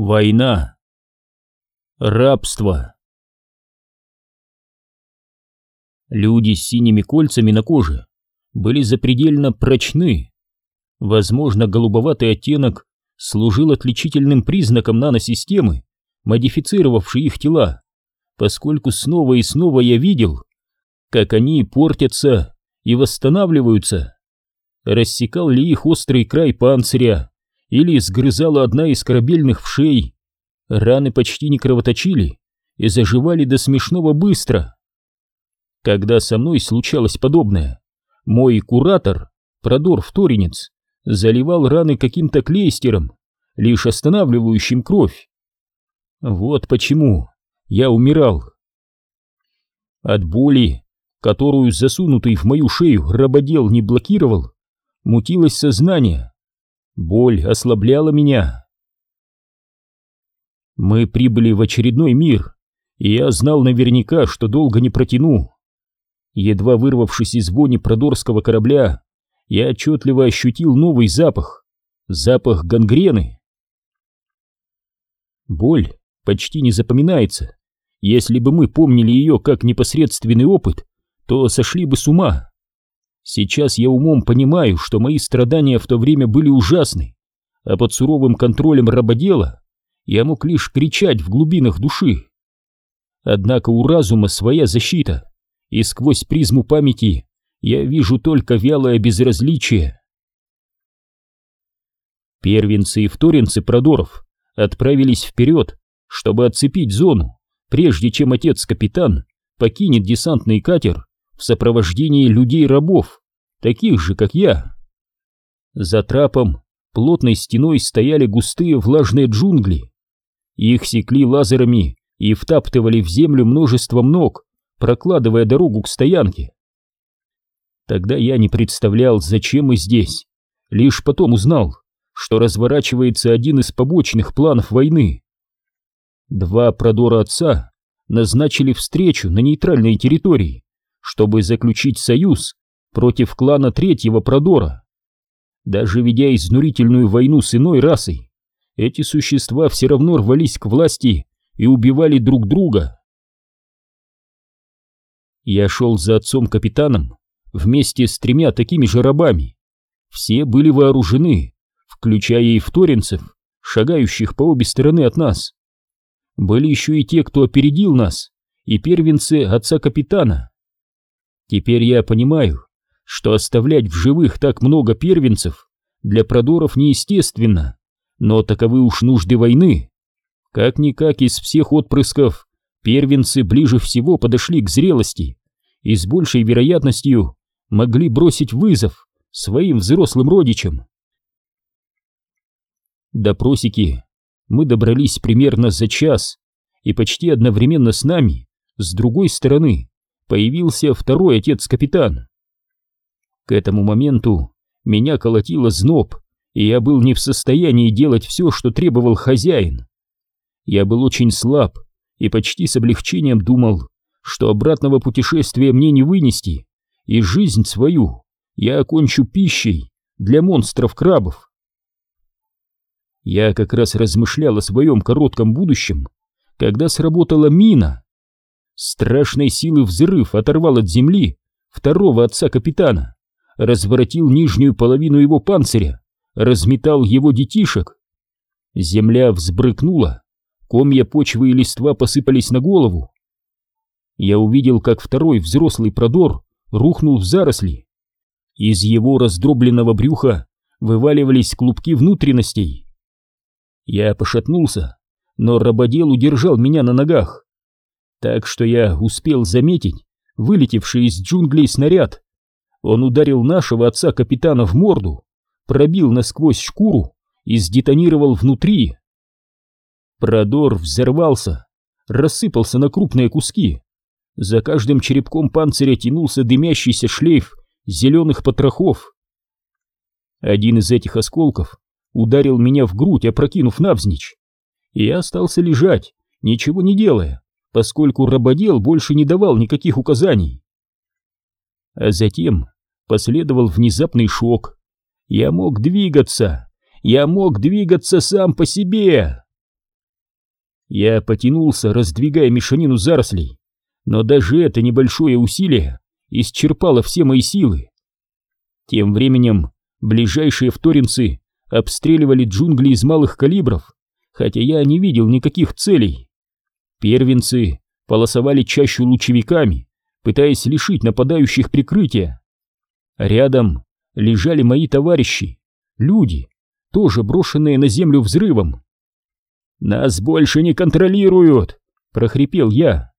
Война. Рабство. Люди с синими кольцами на коже были запредельно прочны. Возможно, голубоватый оттенок служил отличительным признаком наносистемы, модифицировавшей их тела, поскольку снова и снова я видел, как они портятся и восстанавливаются. Рассекал ли их острый край панциря, или сгрызала одна из корабельных вшей. Раны почти не кровоточили и заживали до смешного быстро. Когда со мной случалось подобное, мой куратор, продор вторинец, заливал раны каким-то клейстером, лишь останавливающим кровь. Вот почему я умирал. От боли, которую засунутый в мою шею рабодел не блокировал, мутилось сознание, Боль ослабляла меня. Мы прибыли в очередной мир, и я знал наверняка, что долго не протяну. Едва вырвавшись из вони продорского корабля, я отчетливо ощутил новый запах. Запах гангрены. Боль почти не запоминается. Если бы мы помнили ее как непосредственный опыт, то сошли бы с ума. Сейчас я умом понимаю, что мои страдания в то время были ужасны, а под суровым контролем рабодела я мог лишь кричать в глубинах души. Однако у разума своя защита, и сквозь призму памяти я вижу только вялое безразличие. Первенцы и вторенцы Продоров отправились вперед, чтобы отцепить зону, прежде чем отец-капитан покинет десантный катер в сопровождении людей-рабов, таких же, как я. За трапом плотной стеной стояли густые влажные джунгли. Их секли лазерами и втаптывали в землю множеством ног, прокладывая дорогу к стоянке. Тогда я не представлял, зачем мы здесь. Лишь потом узнал, что разворачивается один из побочных планов войны. Два продора отца назначили встречу на нейтральной территории, чтобы заключить союз против клана третьего продора. Даже ведя изнурительную войну с иной расой, эти существа все равно рвались к власти и убивали друг друга. Я шел за отцом-капитаном вместе с тремя такими же рабами. Все были вооружены, включая и вторинцев, шагающих по обе стороны от нас. Были еще и те, кто опередил нас, и первенцы отца-капитана. Теперь я понимаю, что оставлять в живых так много первенцев для продоров неестественно, но таковы уж нужды войны. Как-никак из всех отпрысков первенцы ближе всего подошли к зрелости и с большей вероятностью могли бросить вызов своим взрослым родичам. До просеки мы добрались примерно за час, и почти одновременно с нами, с другой стороны, появился второй отец-капитан. К этому моменту меня колотило зноб, и я был не в состоянии делать все, что требовал хозяин. Я был очень слаб и почти с облегчением думал, что обратного путешествия мне не вынести, и жизнь свою я окончу пищей для монстров-крабов. Я как раз размышлял о своем коротком будущем, когда сработала мина. Страшной силы взрыв оторвал от земли второго отца капитана разворотил нижнюю половину его панциря, разметал его детишек. Земля взбрыкнула, комья почвы и листва посыпались на голову. Я увидел, как второй взрослый продор рухнул в заросли. Из его раздробленного брюха вываливались клубки внутренностей. Я пошатнулся, но рабодел удержал меня на ногах, так что я успел заметить вылетевший из джунглей снаряд он ударил нашего отца-капитана в морду, пробил насквозь шкуру и сдетонировал внутри. Продор взорвался, рассыпался на крупные куски. За каждым черепком панциря тянулся дымящийся шлейф зеленых потрохов. Один из этих осколков ударил меня в грудь, опрокинув навзничь. И я остался лежать, ничего не делая, поскольку рабодел больше не давал никаких указаний. А затем последовал внезапный шок. Я мог двигаться, я мог двигаться сам по себе. Я потянулся, раздвигая мешанину зарослей, но даже это небольшое усилие исчерпало все мои силы. Тем временем ближайшие вторинцы обстреливали джунгли из малых калибров, хотя я не видел никаких целей. Первенцы полосовали чащу лучевиками, пытаясь лишить нападающих прикрытия. Рядом лежали мои товарищи, люди, тоже брошенные на землю взрывом. «Нас больше не контролируют!» — прохрипел я.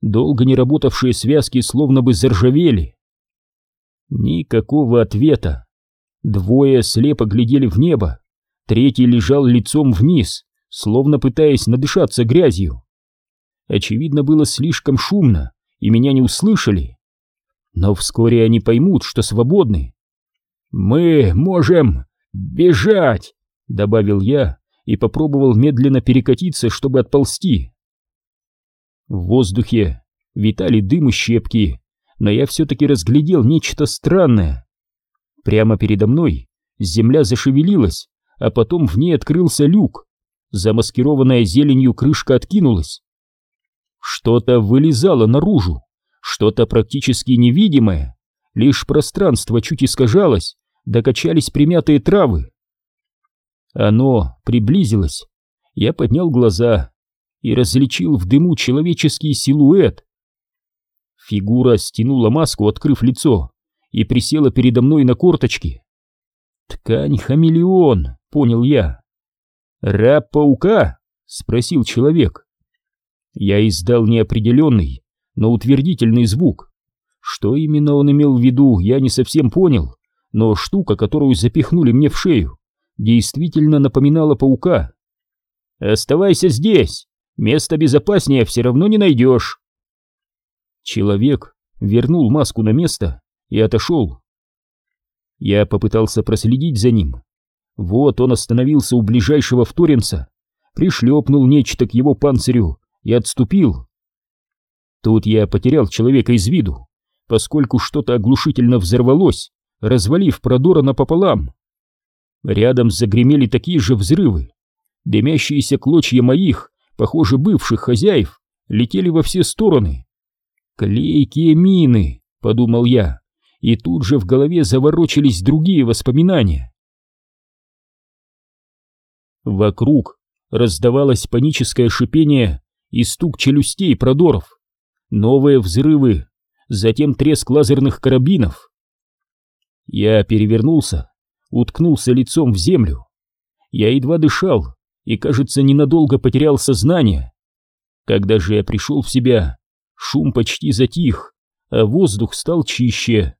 Долго не работавшие связки словно бы заржавели. Никакого ответа. Двое слепо глядели в небо, третий лежал лицом вниз, словно пытаясь надышаться грязью. Очевидно, было слишком шумно, и меня не услышали. Но вскоре они поймут, что свободны. «Мы можем бежать!» — добавил я и попробовал медленно перекатиться, чтобы отползти. В воздухе витали дым и щепки, но я все-таки разглядел нечто странное. Прямо передо мной земля зашевелилась, а потом в ней открылся люк. Замаскированная зеленью крышка откинулась. Что-то вылезало наружу, что-то практически невидимое. Лишь пространство чуть искажалось, докачались примятые травы. Оно приблизилось. Я поднял глаза и различил в дыму человеческий силуэт. Фигура стянула маску, открыв лицо, и присела передо мной на корточки. «Ткань-хамелеон», — понял я. «Раб паука?» — спросил человек. Я издал неопределенный, но утвердительный звук. Что именно он имел в виду, я не совсем понял, но штука, которую запихнули мне в шею, действительно напоминала паука. «Оставайся здесь!» Места безопаснее все равно не найдешь. Человек вернул маску на место и отошел. Я попытался проследить за ним. Вот он остановился у ближайшего вторенца, пришлепнул нечто к его панцирю и отступил. Тут я потерял человека из виду, поскольку что-то оглушительно взорвалось, развалив продора напополам. Рядом загремели такие же взрывы. Дымящиеся клочья моих похоже, бывших хозяев, летели во все стороны. «Клейкие мины», — подумал я, и тут же в голове заворочились другие воспоминания. Вокруг раздавалось паническое шипение и стук челюстей продоров, новые взрывы, затем треск лазерных карабинов. Я перевернулся, уткнулся лицом в землю. Я едва дышал, и, кажется, ненадолго потерял сознание. Когда же я пришел в себя, шум почти затих, а воздух стал чище.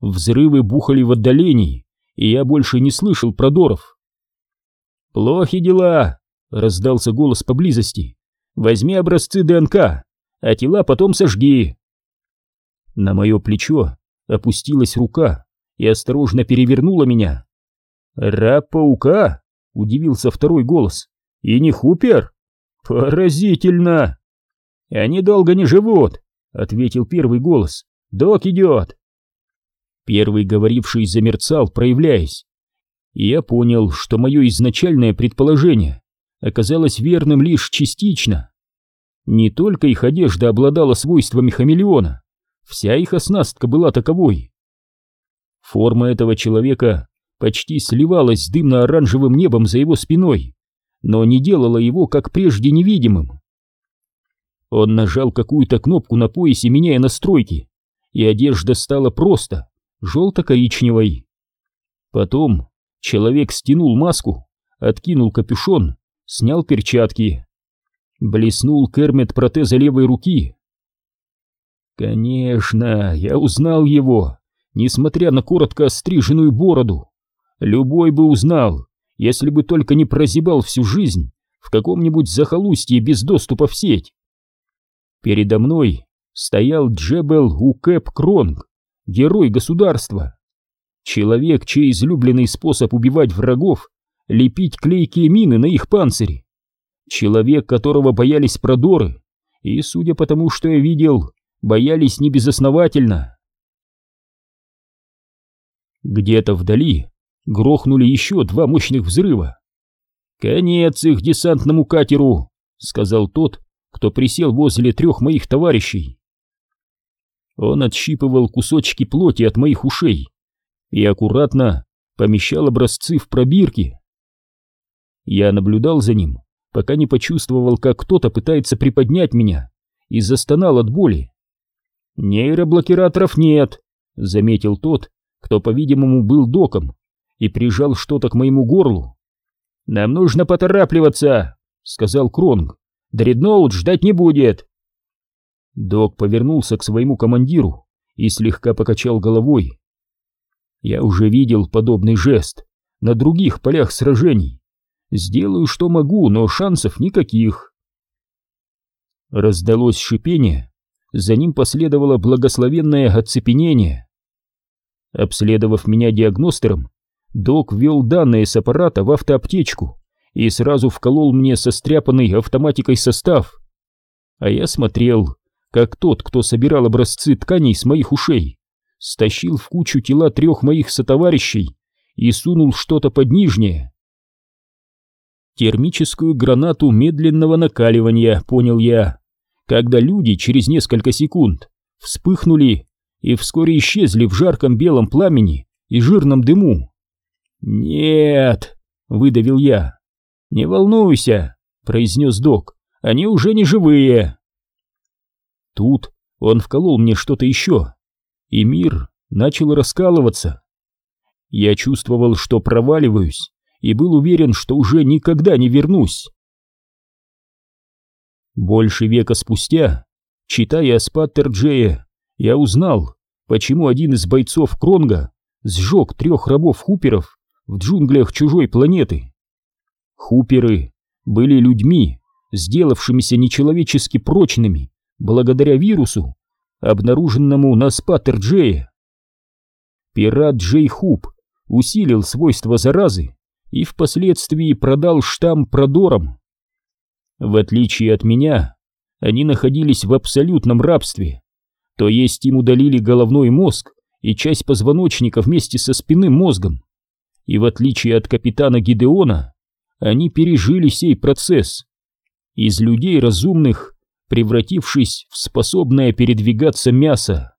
Взрывы бухали в отдалении, и я больше не слышал продоров. «Плохи дела!» — раздался голос поблизости. «Возьми образцы ДНК, а тела потом сожги!» На мое плечо опустилась рука и осторожно перевернула меня. «Раб паука?» Удивился второй голос. И не Хупер? Поразительно! Они долго не живут, ответил первый голос. Док идет. Первый говоривший замерцал, проявляясь. И я понял, что мое изначальное предположение оказалось верным лишь частично. Не только их одежда обладала свойствами хамелеона, вся их оснастка была таковой. Форма этого человека почти сливалась с дымно-оранжевым небом за его спиной, но не делала его, как прежде, невидимым. Он нажал какую-то кнопку на поясе, меняя настройки, и одежда стала просто желто-коричневой. Потом человек стянул маску, откинул капюшон, снял перчатки. Блеснул Кермет протеза левой руки. Конечно, я узнал его, несмотря на коротко остриженную бороду. Любой бы узнал, если бы только не прозябал всю жизнь в каком-нибудь захолустье без доступа в сеть. Передо мной стоял Джебел Укэп Кронг, герой государства. Человек, чей излюбленный способ убивать врагов — лепить клейкие мины на их панцири. Человек, которого боялись продоры, и, судя по тому, что я видел, боялись небезосновательно. Где-то вдали грохнули еще два мощных взрыва. «Конец их десантному катеру!» — сказал тот, кто присел возле трех моих товарищей. Он отщипывал кусочки плоти от моих ушей и аккуратно помещал образцы в пробирки. Я наблюдал за ним, пока не почувствовал, как кто-то пытается приподнять меня, и застонал от боли. «Нейроблокираторов нет», — заметил тот, кто, по-видимому, был доком, и прижал что-то к моему горлу. «Нам нужно поторапливаться», — сказал Кронг. «Дредноут ждать не будет». Док повернулся к своему командиру и слегка покачал головой. Я уже видел подобный жест на других полях сражений. Сделаю, что могу, но шансов никаких. Раздалось шипение, за ним последовало благословенное оцепенение. Обследовав меня диагностером, док ввел данные с аппарата в автоаптечку и сразу вколол мне состряпанный автоматикой состав. А я смотрел, как тот, кто собирал образцы тканей с моих ушей, стащил в кучу тела трех моих сотоварищей и сунул что-то под нижнее. Термическую гранату медленного накаливания, понял я, когда люди через несколько секунд вспыхнули и вскоре исчезли в жарком белом пламени и жирном дыму. «Нет!» — выдавил я. «Не волнуйся!» — произнес док. «Они уже не живые!» Тут он вколол мне что-то еще, и мир начал раскалываться. Я чувствовал, что проваливаюсь, и был уверен, что уже никогда не вернусь. Больше века спустя, читая о Спаттерджее, я узнал, почему один из бойцов Кронга сжег трех рабов-хуперов в джунглях чужой планеты. Хуперы были людьми, сделавшимися нечеловечески прочными благодаря вирусу, обнаруженному на Спаттер-Джее. Пират Джей Хуп усилил свойства заразы и впоследствии продал штамм продором. В отличие от меня, они находились в абсолютном рабстве, то есть им удалили головной мозг и часть позвоночника вместе со спинным мозгом, и в отличие от капитана Гидеона, они пережили сей процесс. Из людей разумных превратившись в способное передвигаться мясо.